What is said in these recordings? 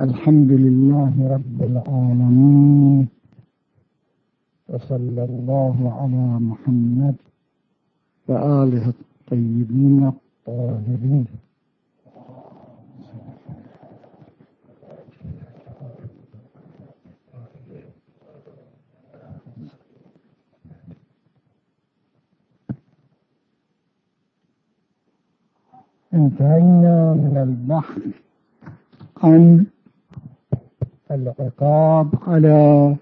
الحمد لله رب العالمين وصلى الله على محمد وآله الطيبين الطاهرين. انتهينا من البحث عن العقاب على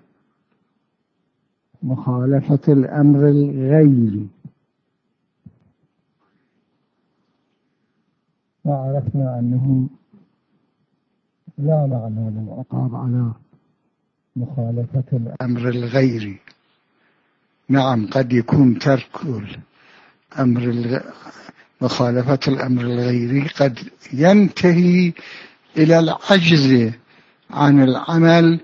مخالفة الأمر الغيري وعرفنا أنه لا معنى للعقاب على مخالفة الأمر الغيري نعم قد يكون ترك الأمر مخالفة الأمر الغيري قد ينتهي إلى العجز. عن العمل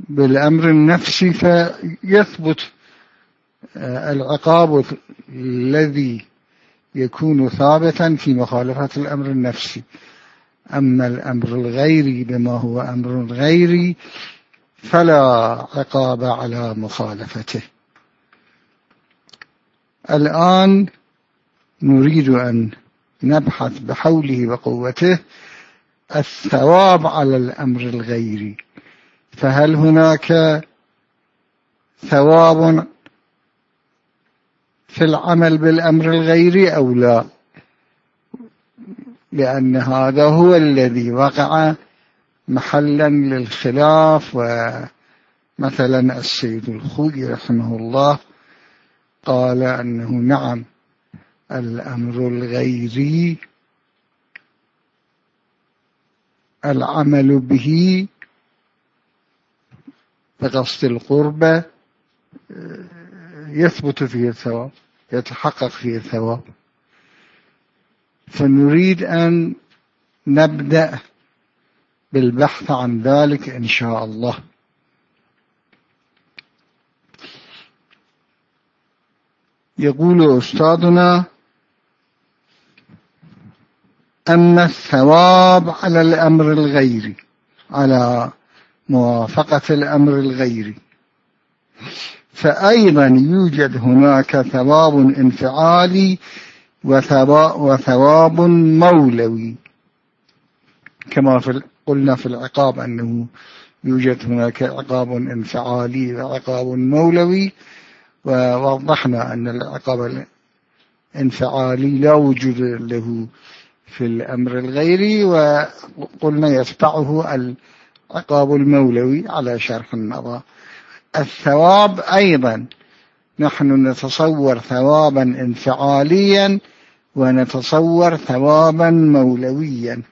بالأمر النفسي فيثبت آه، العقاب الذي يكون ثابتا في مخالفة الأمر النفسي. أما الأمر الغيري بما هو أمر غيري فلا عقاب على مخالفته. الآن نريد أن نبحث بحوله وقوته الثواب على الأمر الغيري فهل هناك ثواب في العمل بالأمر الغيري أو لا؟ لأن هذا هو الذي وقع محلا للخلاف ومثلا السيد الخوي رحمه الله قال أنه نعم الأمر الغيري العمل به بقصد القربة يثبت فيه الثواب يتحقق فيه الثواب. فنريد أن نبدأ بالبحث عن ذلك إن شاء الله. يقول أستاذنا أن الثواب على الأمر الغيري على موافقة الأمر الغيري فأيضا يوجد هناك ثواب انفعالي وثواب مولوي. كما في قلنا في العقاب أنه يوجد هناك عقاب انفعالي وعقاب مولوي ووضحنا أن العقاب الانفعالي لا وجود له في الأمر الغيري وقلنا يتبعه العقاب المولوي على شرح النظر الثواب أيضا نحن نتصور ثوابا انفعاليا ونتصور ثوابا مولويا.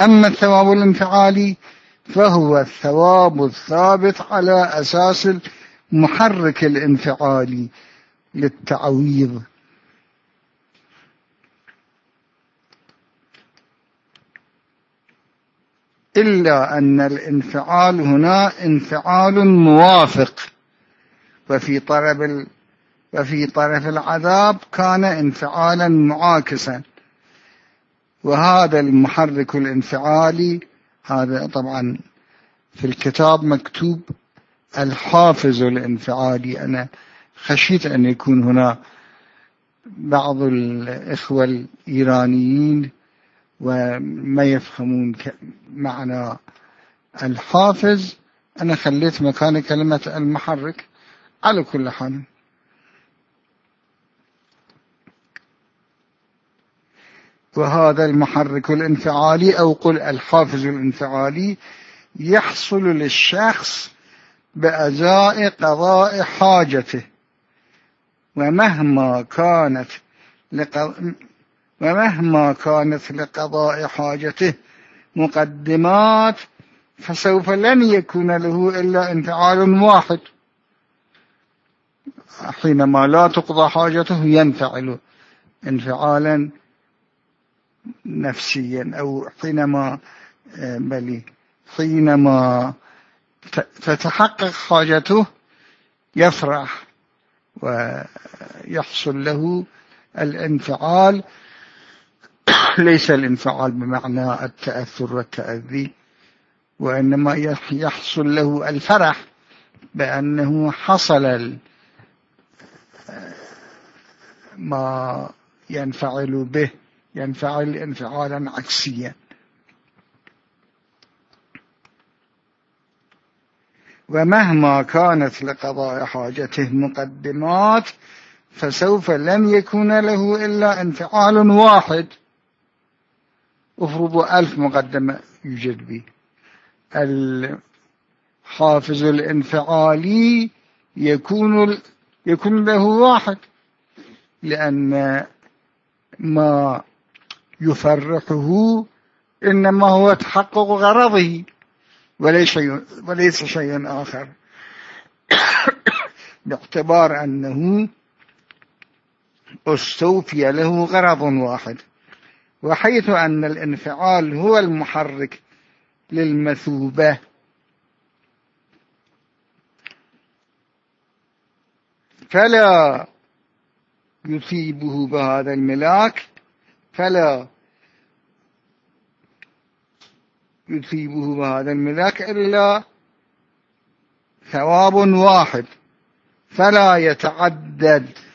أما الثواب الانفعالي فهو الثواب الثابت على أساس المحرك الانفعالي للتعويض إلا أن الانفعال هنا انفعال موافق وفي طرف. وفي طرف العذاب كان انفعالا معاكسا وهذا المحرك الانفعالي هذا طبعا في الكتاب مكتوب الحافز الانفعالي أنا خشيت أن يكون هنا بعض الإخوة الإيرانيين وما يفهمون معنى الحافز. أنا خليت مكان كلمة المحرك على كل حال. وهذا المحرك الانفعالي أو قل الحافز الانفعالي يحصل للشخص بأداء قضاء حاجته. ومهما كانت ومهما كانت لقضاء حاجته مقدمات فسوف لن يكون له إلا انفعال واحد. حينما لا تقضى حاجته ينفعل انفعالا نفسيا أو حينما بل حينما تتحقق حاجته يفرح ويحصل له الانفعال. ليس الانفعال بمعنى التأثر والتأذي وإنما يحصل له الفرح بأنه حصل ما ينفعل به ينفعل انفعالا عكسيا. ومهما كانت لقضاء حاجته مقدمات فسوف لم يكون له إلا انفعال واحد. أفرض ألف مقدمة يوجد به الحافز الانفعالي يكون يكون له واحد لأن ما يفرحه إنما هو تحقق غرضه وليس وليس شيء آخر. باعتبار أنه استوفي له غرض واحد. وحيث أن الانفعال هو المحرك للمثوبة. فلا يصيبه بهذا الملاك فلا يصيبه بهذا الملاك إلا ثواب واحد فلا يتعدد.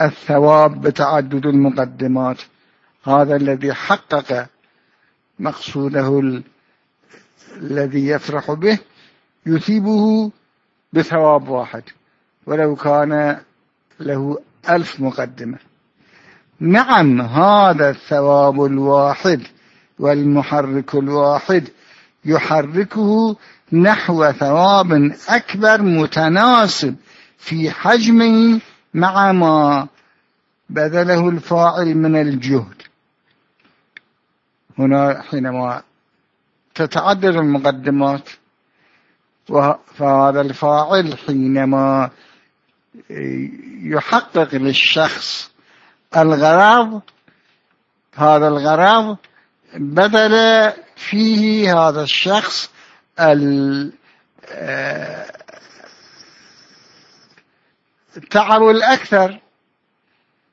الثواب بتعدد المقدمات. هذا الذي حقق مقصوده الذي يفرح به يثيبه بثواب واحد. ولو كان له ألف مقدمة. نعم هذا الثواب الواحد والمحرك الواحد يحركه نحو ثواب أكبر متناسب في حجمه مع ما بذله الفاعل من الجهد. هنا حينما تتعدد المقدمات فهذا الفاعل حينما يحقق للشخص الغرض هذا الغرض بذل فيه هذا الشخص التعب الأكثر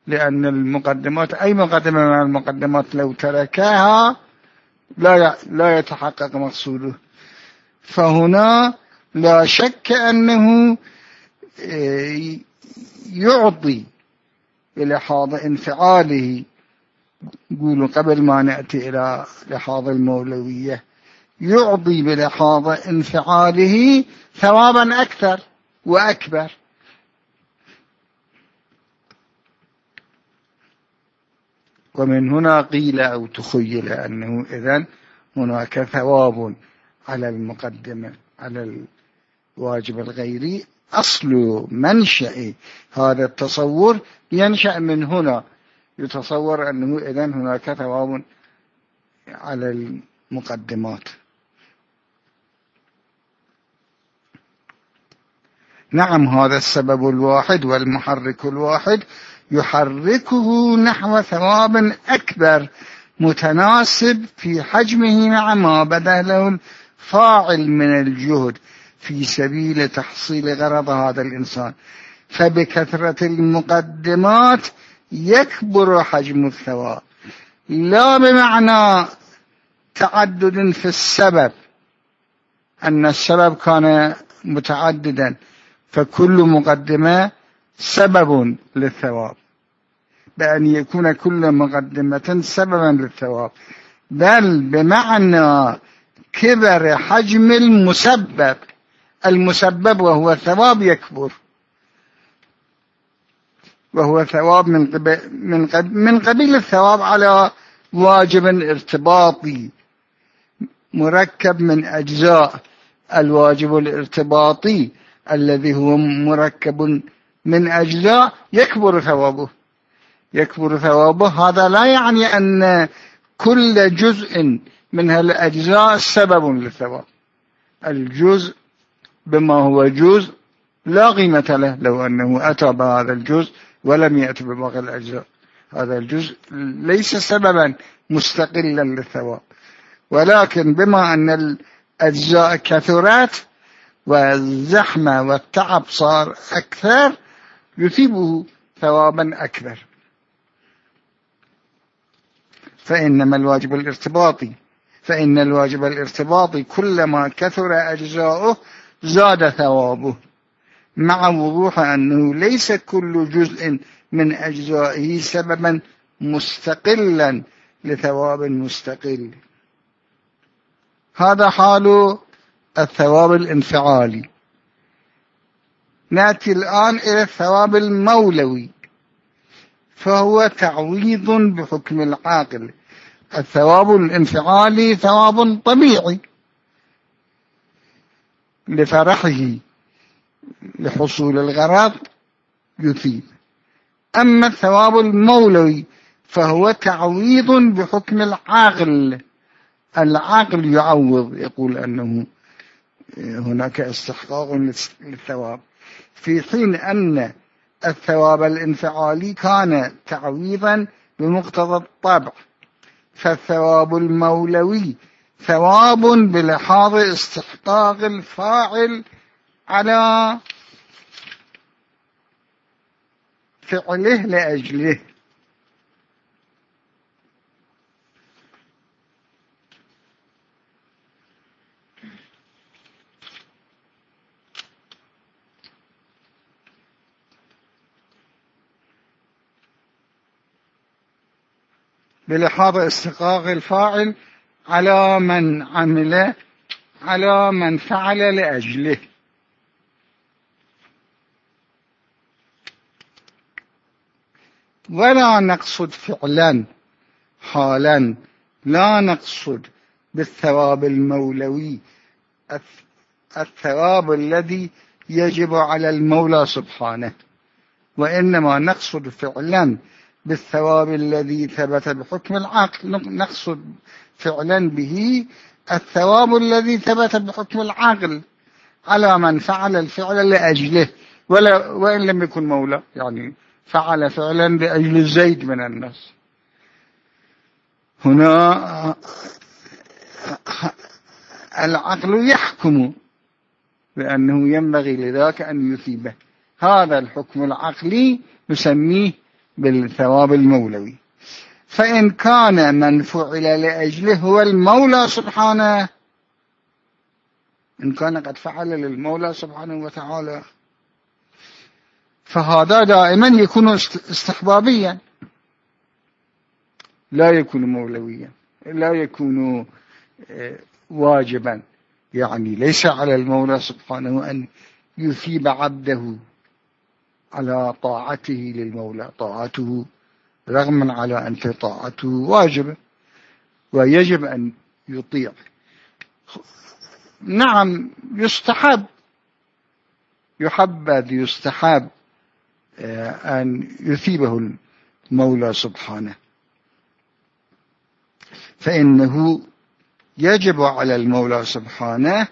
لأن المقدمات أي مقدمة من المقدمات لو تركها لا لا يتحقق مقصوده. فهنا لا شك أنه آه، يعطي بلحاظ انفعاله. قولوا قبل ما نأتي إلى لحاظ المولوية يعطي بلحاظ انفعاله ثوابا أكثر وأكبر. ومن هنا قيل أو تخيل أنه إذن هناك ثواب على المقدمة على الواجب الغيري. أصل منشأ هذا التصور ينشأ من هنا. يتصور أنه إذن هناك ثواب على المقدمات. نعم هذا السبب الواحد والمحرك الواحد يحركه نحو ثواب أكبر متناسب في حجمه مع ما بدا له الفاعل من الجهد في سبيل تحصيل غرض هذا الإنسان. فبكثرة المقدمات يكبر حجم الثواب. لا بمعنى تعدد في السبب أن السبب كان متعددا. فكل مقدمة سبب للثواب. بأن يكون كل مقدمة سببا للثواب. بل بمعنى كبر حجم المسبب. المسبب وهو الثواب يكبر. وهو ثواب من قبل من قبل من قبيل الثواب على واجب ارتباطي مركب من أجزاء الواجب الارتباطي. الذي هو مركب من أجزاء يكبر ثوابه. يكبر ثوابه. هذا لا يعني أن كل جزء من هالأجزاء سبب للثواب. الجزء بما هو جزء لا قيمة له لو أنه أتى بهذا الجزء ولم يأتي بباقي الأجزاء. هذا الجزء ليس سببا مستقلا للثواب. ولكن بما أن الأجزاء كثرت والزحمة والتعب صار أكثر يثيبه ثوابا أكبر. فإنما الواجب الارتباطي فإن الواجب الارتباطي كلما كثر أجزاؤه زاد ثوابه مع وضوح أنه ليس كل جزء من أجزائه سببا مستقلا لثواب مستقل. هذا حال الثواب الانفعالي ناتي الآن إلى الثواب المولوي فهو تعويض بحكم العاقل. الثواب الانفعالي ثواب طبيعي لفرحه لحصول الغرض يثيب. أما الثواب المولوي فهو تعويض بحكم العاقل. العاقل يعوض يقول أنه هناك استحقاق للثواب. في حين أن الثواب الانفعالي كان تعويضا بمقتضى الطبع فالثواب المولوي ثواب بلحاظ استحقاق الفاعل على فعله لأجله. بلحاظ استقاق الفاعل على من عمل على من فعل لأجله. ولا نقصد فعلا حالا. لا نقصد بالثواب المولوي الثواب الذي يجب على المولى سبحانه. وإنما نقصد فعلا بالثواب الذي ثبت بحكم العقل. نقصد فعلا به الثواب الذي ثبت بحكم العقل على من فعل الفعل لأجله ولا وإن لم يكن مولى. يعني فعل فعلا لأجل زيد من الناس. هنا العقل يحكم بأنه ينبغي لذاك أن يثيبه. هذا الحكم العقلي نسميه بالثواب المولوي. فإن كان من فعل لأجله هو المولى سبحانه. إن كان قد فعل للمولى سبحانه وتعالى. فهذا دائما يكون استحبابيا. لا يكون مولويا. لا يكون آه، واجبا. يعني ليس على المولى سبحانه أن يثيب عبده. على طاعته للمولى. طاعته رغما على أن طاعته واجبة ويجب أن يطيع. نعم يستحب. يحبذ يستحب آه، أن يثيبه المولى سبحانه. فإنه يجب على المولى سبحانه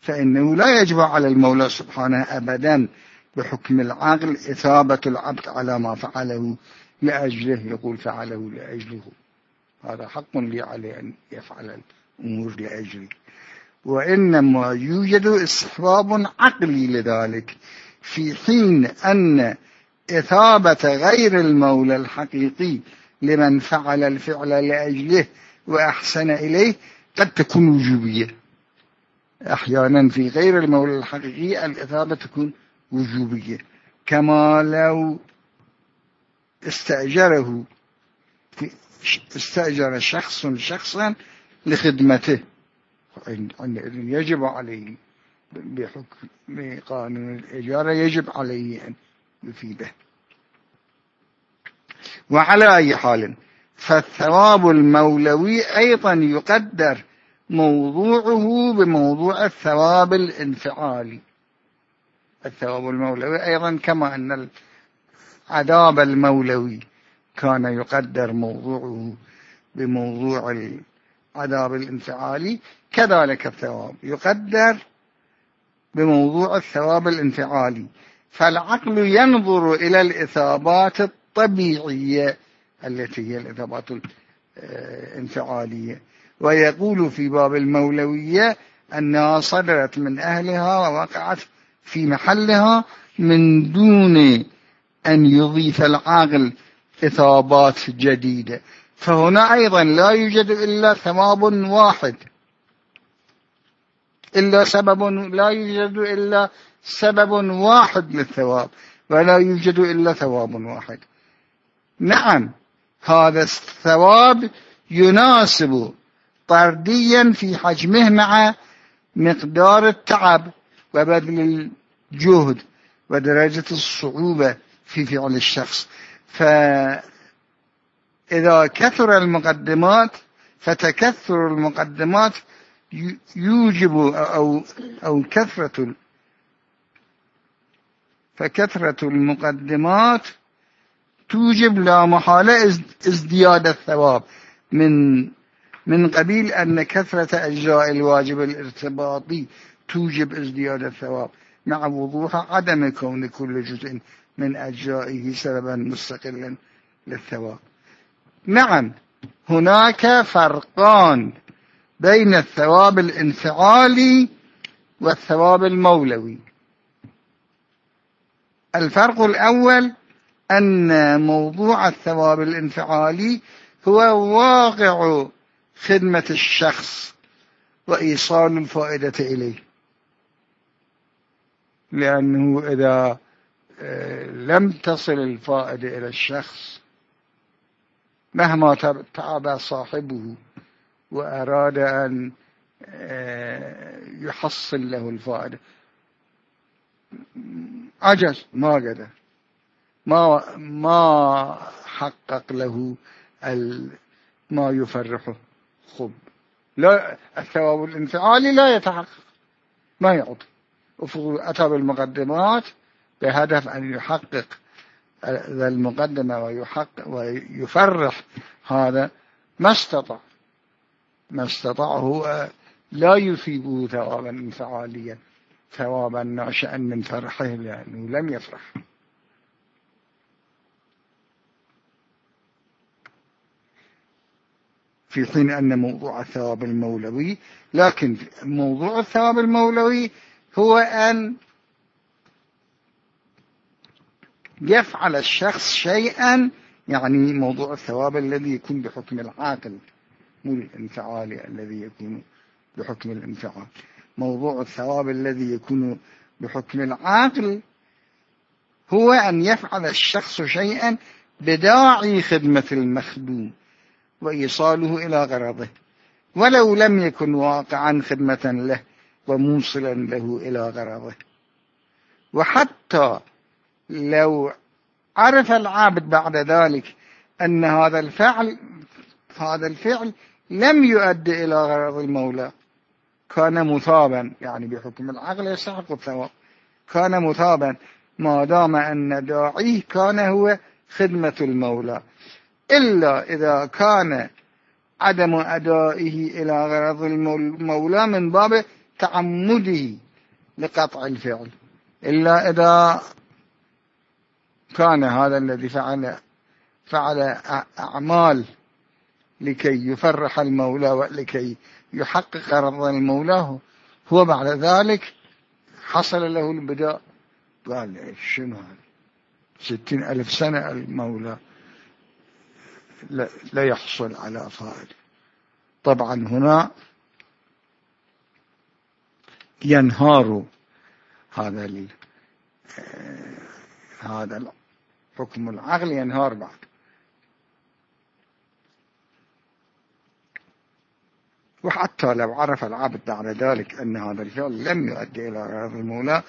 فإنه لا يجب على المولى سبحانه أبدا بحكم العقل إثابة العبد على ما فعله لأجله يقول فعله لأجله. هذا حق لي عليه أن يفعل الأمور لأجله وإنما يوجد استحباب عقلي لذلك في حين أن إثابة غير المولى الحقيقي لمن فعل الفعل لأجله وأحسن إليه قد تكون وجوبية. أحيانا في غير المولى الحقيقي الإثابة تكون وجوبية. كما لو استأجره استأجر شخص شخصا لخدمته. يجب عليه بحكم قانون الإجارة يجب عليه أن يفيده. وعلى أي حال فالثواب المولوي أيضا يقدر موضوعه بموضوع الثواب الانفعالي. الثواب المولوي. أيضا كما أن العذاب المولوي كان يقدر موضوعه بموضوع العذاب الانفعالي كذلك الثواب يقدر بموضوع الثواب الانفعالي. فالعقل ينظر إلى الإثابات الطبيعية التي هي الإثابات الانفعالية. ويقول في باب المولوية أنها صدرت من أهلها ووقعت في محلها من دون أن يضيف العاقل إثابات جديدة. فهنا أيضا لا يوجد إلا ثواب واحد. إلا سبب لا يوجد إلا سبب واحد للثواب ولا يوجد إلا ثواب واحد. نعم هذا الثواب يناسب طرديا في حجمه مع مقدار التعب. وبذل الجهد ودرجة الصعوبة في فعل الشخص. فإذا كثر المقدمات فتكثر المقدمات يوجب أو, أو كثرة فكثرة المقدمات توجب لا محالة ازدياد الثواب. من من قبيل أن كثرة أجزاء الواجب الارتباطي توجب ازدياد الثواب مع وضوح عدم كون كل جزء من أجزائه سببا مستقلا للثواب. نعم هناك فرقان بين الثواب الانفعالي والثواب المولوي. الفرق الأول أن موضوع الثواب الانفعالي هو واقع خدمة الشخص وإيصال الفائدة إليه. لأنه إذا آه، لم تصل الفائدة إلى الشخص مهما تعب صاحبه وأراد أن آه، يحصل له الفائدة. عجز ما قدر. ما ما حقق له ما يفرحه. خب. لا الثواب الانفعالي لا يتحقق. ما يعطي. أتى بالمقدمات بهدف أن يحقق ذا المقدمة ويحقق ويفرح هذا ما استطاع. ما استطاع هو لا يثيبه ثوابا انفعاليا ثوابا ناشئا من فرحه لأنه لم يفرح. في حين أن موضوع الثواب المولوي لكن موضوع الثواب المولوي هو أن يفعل الشخص شيئا يعني موضوع الثواب الذي يكون بحكم العاقل مو الانفعالي الذي يكون بحكم الانفعال. موضوع الثواب الذي يكون بحكم العاقل هو أن يفعل الشخص شيئا بداعي خدمة المخدوم وإيصاله إلى غرضه ولو لم يكن واقعا خدمة له. وموصلا له إلى غرضه. وحتى لو عرف العابد بعد ذلك أن هذا الفعل هذا الفعل لم يؤدي إلى غرض المولى. كان مثابا يعني بحكم العقل يستحق الثواب. كان مثابا ما دام أن داعيه كان هو خدمة المولى. إلا إذا كان عدم أدائه إلى غرض المولى من باب تعمده لقطع الفعل. إلا إذا كان هذا الذي فعل فعل أعمال لكي يفرح المولى ولكي يحقق غرض المولى هو بعد ذلك حصل له البداء. قال شنو هذا؟ ستين ألف سنة المولى لا يحصل على فائدة. طبعا هنا ينهار هذا هذا حكم العقل ينهار بعد. وحتى لو عرف العبد بعد ذلك أن هذا الفعل لم يؤدي إلى غرض المولى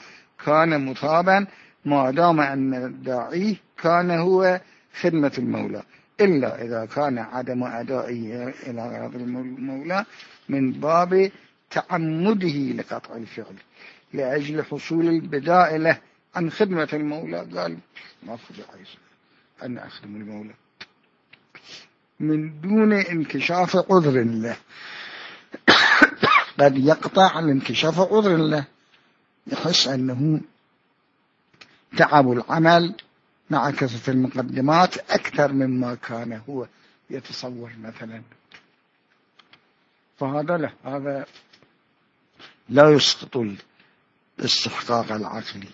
كان مصابا ما دام أن داعيه كان هو خدمة المولى. إلا إذا كان عدم أدائه إلى غرض المولى من باب تعمده لقطع الفعل لأجل حصول البداء له عن خدمة المولى. قال ما فضي عيسى. أن أخدم المولى. من دون انكشاف عذر له. قد يقطع عن انكشاف عذر له. يحس أنه تعب العمل مع كثرة المقدمات أكثر مما كان هو يتصور مثلا. فهذا له. هذا لا يسقط الاستحقاق العقلي.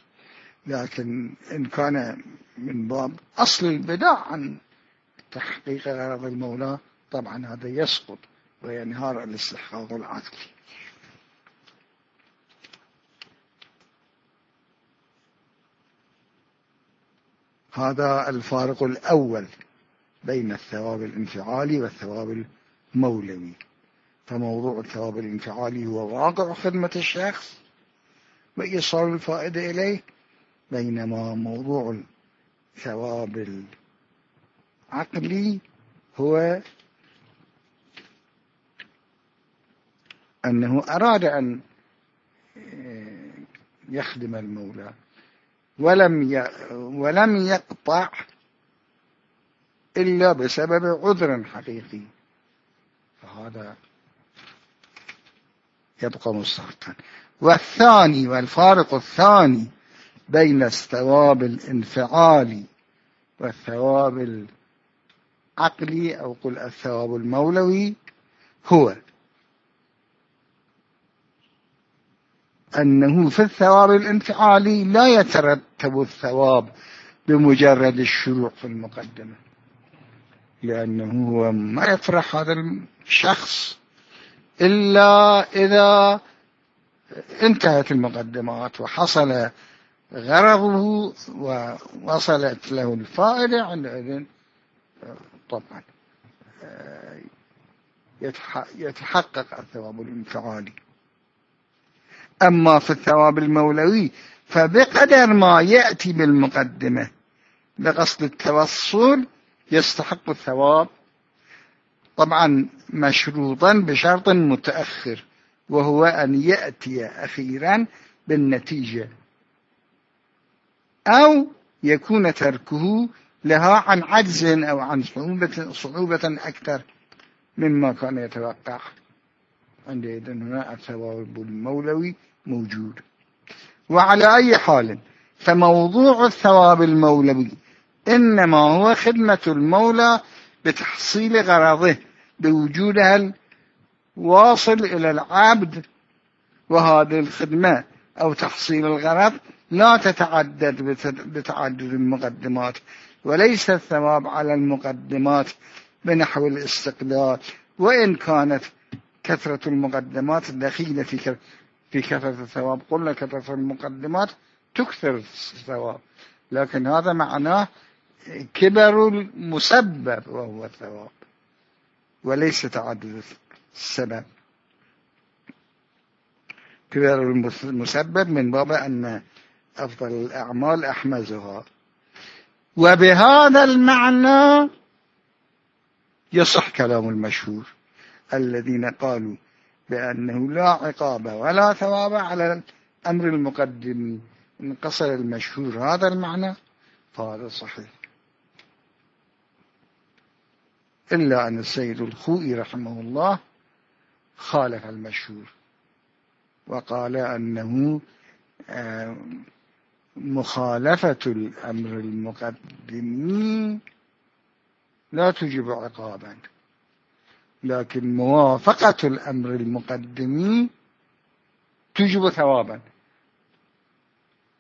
لكن إن كان من باب أصل البداع عن تحقيق غرض المولى طبعا هذا يسقط وينهار الاستحقاق العقلي. هذا الفارق الأول بين الثواب الانفعالي والثواب المولوي. فموضوع الثواب الانفعالي هو واقع خدمة الشخص وإيصال الفائدة إليه بينما موضوع الثواب العقلي هو أنه أراد أن يخدم المولى ولم ولم يقطع إلا بسبب عذر حقيقي. فهذا يبقى مستحقا. والثاني والفارق الثاني بين الثواب الانفعالي والثواب العقلي أو قل الثواب المولوي هو أنه في الثواب الانفعالي لا يترتب الثواب بمجرد الشروع في المقدمة لأنه هو ما يفرح هذا الشخص. إلا إذا انتهت المقدمات وحصل غرضه ووصلت له الفائدة عندئذ طبعا يتحقق الثواب الانفعالي. أما في الثواب المولوي فبقدر ما يأتي بالمقدمة بقصد التوصل يستحق الثواب طبعا مشروطا بشرط متأخر وهو أن يأتي أخيرا بالنتيجة أو يكون تركه لها عن عجز أو عن صعوبة, صعوبة أكثر مما كان يتوقع. عندئذ هنا الثواب المولوي موجود. وعلى أي حال فموضوع الثواب المولوي إنما هو خدمة المولى بتحصيل غرضه بوجودها الواصل إلى العبد وهذه الخدمة أو تحصيل الغرض لا تتعدد بتعدد المقدمات وليس الثواب على المقدمات بنحو الاستقلال وإن كانت كثرة المقدمات دخيلة في في كثرة الثواب. قلنا كثرة المقدمات تكثر الثواب لكن هذا معناه كبر المسبب وهو الثواب وليس تعدد السبب. كبر المسبب من باب أن أفضل الأعمال أحمزها. وبهذا المعنى يصح كلام المشهور الذين قالوا بأنه لا عقاب ولا ثواب على الأمر المقدم انقصر المشهور هذا المعنى فهذا صحيح. إلا أن السيد الخوئي رحمه الله خالف المشهور وقال أنه آه، مخالفة الأمر المقدم لا تجب عقابا لكن موافقة الأمر المقدم تجب ثوابا.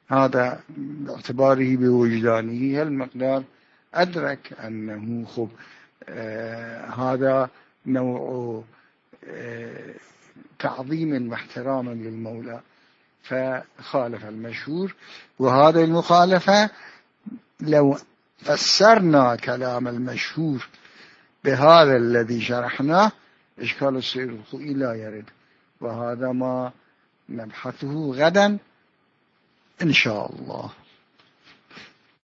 هذا باعتباره بوجدانه المقدار. أدرك أنه خب هذا نوع آه تعظيم واحترام للمولى فخالف المشهور. وهذا المخالفة لو فسرنا كلام المشهور بهذا الذي شرحناه إشكال السير الخوئي لا يرد. وهذا ما نبحثه غدا إن شاء الله.